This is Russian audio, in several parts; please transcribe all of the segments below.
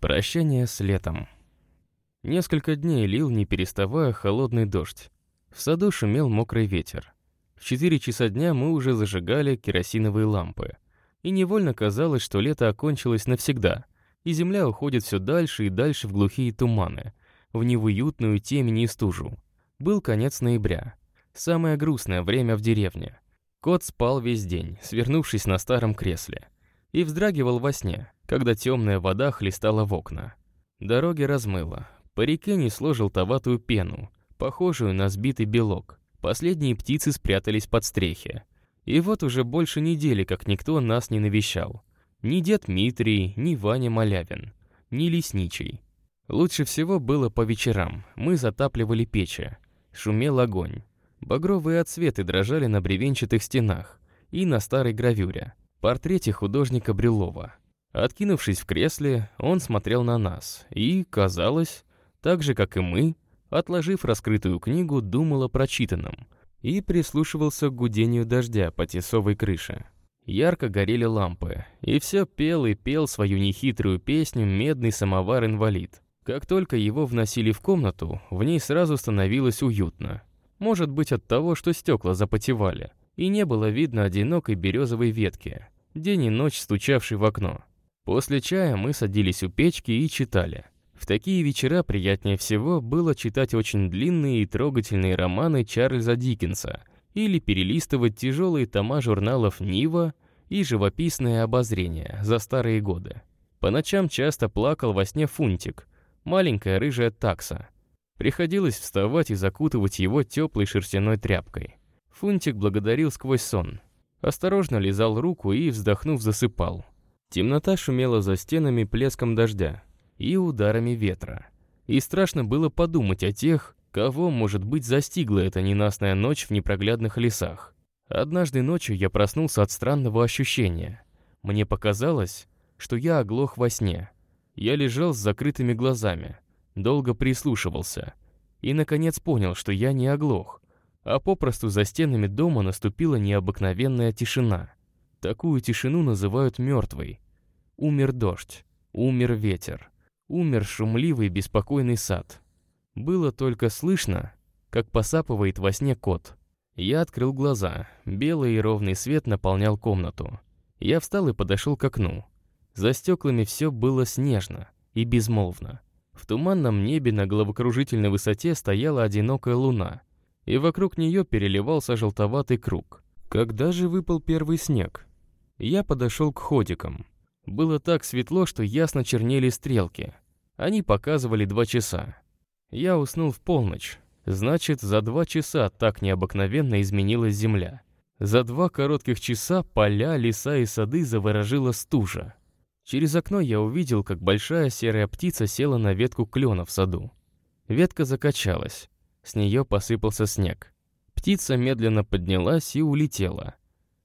Прощание с летом. Несколько дней лил, не переставая, холодный дождь. В саду шумел мокрый ветер. В 4 часа дня мы уже зажигали керосиновые лампы. И невольно казалось, что лето окончилось навсегда, и земля уходит все дальше и дальше в глухие туманы, в неуютную темень и стужу. Был конец ноября. Самое грустное время в деревне. Кот спал весь день, свернувшись на старом кресле. И вздрагивал во сне, когда темная вода хлестала в окна. Дороги размыло. По реке несло желтоватую пену, похожую на сбитый белок. Последние птицы спрятались под стрехи. И вот уже больше недели, как никто нас не навещал. Ни дед Митрий, ни Ваня Малявин, ни Лесничий. Лучше всего было по вечерам. Мы затапливали печи. Шумел огонь. Багровые отсветы дрожали на бревенчатых стенах и на старой гравюре, портрете художника Брюлова. Откинувшись в кресле, он смотрел на нас и, казалось, так же, как и мы, отложив раскрытую книгу, думал о прочитанном и прислушивался к гудению дождя по тесовой крыше. Ярко горели лампы, и все пел и пел свою нехитрую песню «Медный самовар-инвалид». Как только его вносили в комнату, в ней сразу становилось уютно. Может быть от того, что стекла запотевали, и не было видно одинокой березовой ветки, день и ночь стучавшей в окно. После чая мы садились у печки и читали. В такие вечера приятнее всего было читать очень длинные и трогательные романы Чарльза Диккенса или перелистывать тяжелые тома журналов «Нива» и «Живописное обозрение» за старые годы. По ночам часто плакал во сне Фунтик, маленькая рыжая такса. Приходилось вставать и закутывать его теплой шерстяной тряпкой. Фунтик благодарил сквозь сон. Осторожно лизал руку и, вздохнув, засыпал. Темнота шумела за стенами плеском дождя и ударами ветра. И страшно было подумать о тех, кого, может быть, застигла эта ненастная ночь в непроглядных лесах. Однажды ночью я проснулся от странного ощущения. Мне показалось, что я оглох во сне. Я лежал с закрытыми глазами, долго прислушивался и, наконец, понял, что я не оглох, а попросту за стенами дома наступила необыкновенная тишина. Такую тишину называют мертвой. Умер дождь, умер ветер, умер шумливый беспокойный сад. Было только слышно, как посапывает во сне кот. Я открыл глаза, белый и ровный свет наполнял комнату. Я встал и подошел к окну. За стеклами все было снежно и безмолвно. В туманном небе на головокружительной высоте стояла одинокая луна, и вокруг нее переливался желтоватый круг. Когда же выпал первый снег? Я подошел к ходикам. Было так светло, что ясно чернели стрелки. Они показывали два часа. Я уснул в полночь. Значит, за два часа так необыкновенно изменилась земля. За два коротких часа поля, леса и сады заворожила стужа. Через окно я увидел, как большая серая птица села на ветку клена в саду. Ветка закачалась. С нее посыпался снег. Птица медленно поднялась и улетела.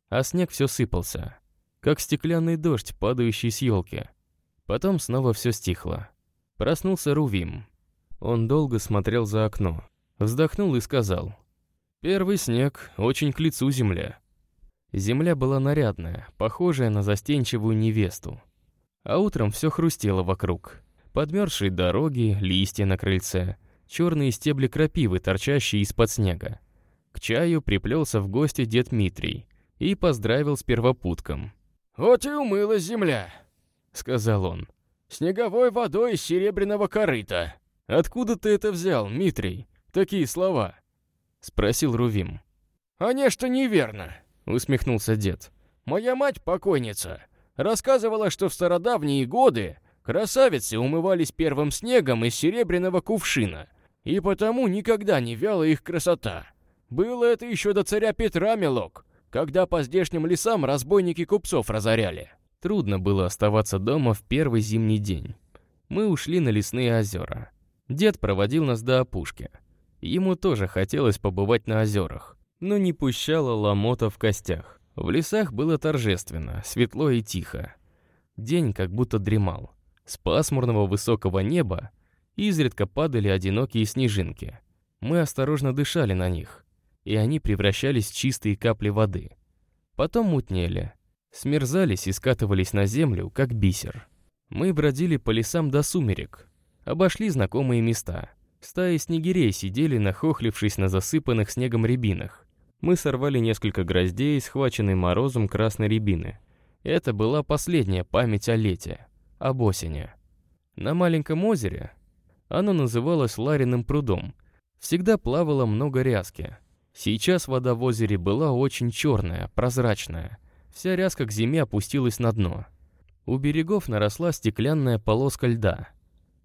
А снег все сыпался как стеклянный дождь, падающий с елки. Потом снова все стихло. Проснулся Рувим. Он долго смотрел за окно, вздохнул и сказал. «Первый снег, очень к лицу земля». Земля была нарядная, похожая на застенчивую невесту. А утром все хрустело вокруг. Подмерзшие дороги, листья на крыльце, черные стебли крапивы, торчащие из-под снега. К чаю приплелся в гости дед Митрий и поздравил с первопутком. «Вот и умылась земля», — сказал он. «Снеговой водой из серебряного корыта». «Откуда ты это взял, Митрий? Такие слова?» — спросил Рувим. «А нечто неверно», — усмехнулся дед. «Моя мать, покойница, рассказывала, что в стародавние годы красавицы умывались первым снегом из серебряного кувшина, и потому никогда не вяла их красота. Было это еще до царя Петра, милок, когда по здешним лесам разбойники купцов разоряли. Трудно было оставаться дома в первый зимний день. Мы ушли на лесные озера. Дед проводил нас до опушки. Ему тоже хотелось побывать на озерах, но не пущало ломота в костях. В лесах было торжественно, светло и тихо. День как будто дремал. С пасмурного высокого неба изредка падали одинокие снежинки. Мы осторожно дышали на них и они превращались в чистые капли воды. Потом мутнели, смерзались и скатывались на землю, как бисер. Мы бродили по лесам до сумерек, обошли знакомые места. Стаи снегирей сидели, нахохлившись на засыпанных снегом рябинах. Мы сорвали несколько гроздей, схваченной морозом красной рябины. Это была последняя память о лете, об осени. На маленьком озере оно называлось Лариным прудом. Всегда плавало много ряски. Сейчас вода в озере была очень черная, прозрачная. Вся ряска к зиме опустилась на дно. У берегов наросла стеклянная полоска льда.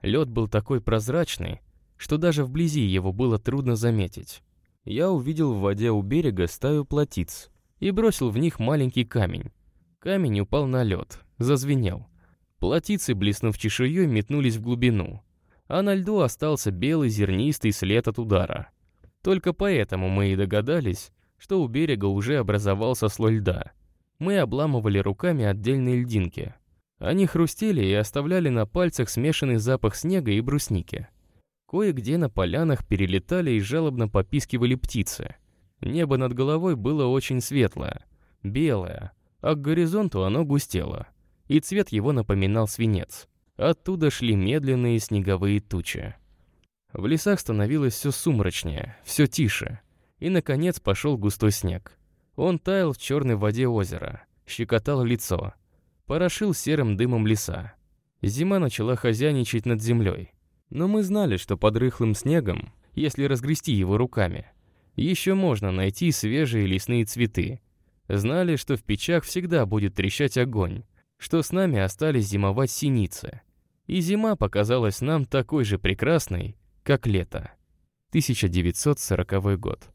Лед был такой прозрачный, что даже вблизи его было трудно заметить. Я увидел в воде у берега стаю плотиц и бросил в них маленький камень. Камень упал на лед, зазвенел. Плотицы, блеснув чешуей, метнулись в глубину а на льду остался белый зернистый след от удара. Только поэтому мы и догадались, что у берега уже образовался слой льда. Мы обламывали руками отдельные льдинки. Они хрустели и оставляли на пальцах смешанный запах снега и брусники. Кое-где на полянах перелетали и жалобно попискивали птицы. Небо над головой было очень светлое, белое, а к горизонту оно густело, и цвет его напоминал свинец. Оттуда шли медленные снеговые тучи. В лесах становилось все сумрачнее, все тише. И, наконец, пошел густой снег. Он таял в черной воде озера, щекотал лицо, порошил серым дымом леса. Зима начала хозяйничать над землей. Но мы знали, что под рыхлым снегом, если разгрести его руками, еще можно найти свежие лесные цветы. Знали, что в печах всегда будет трещать огонь, что с нами остались зимовать синицы и зима показалась нам такой же прекрасной, как лето. 1940 год.